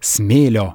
smėlio.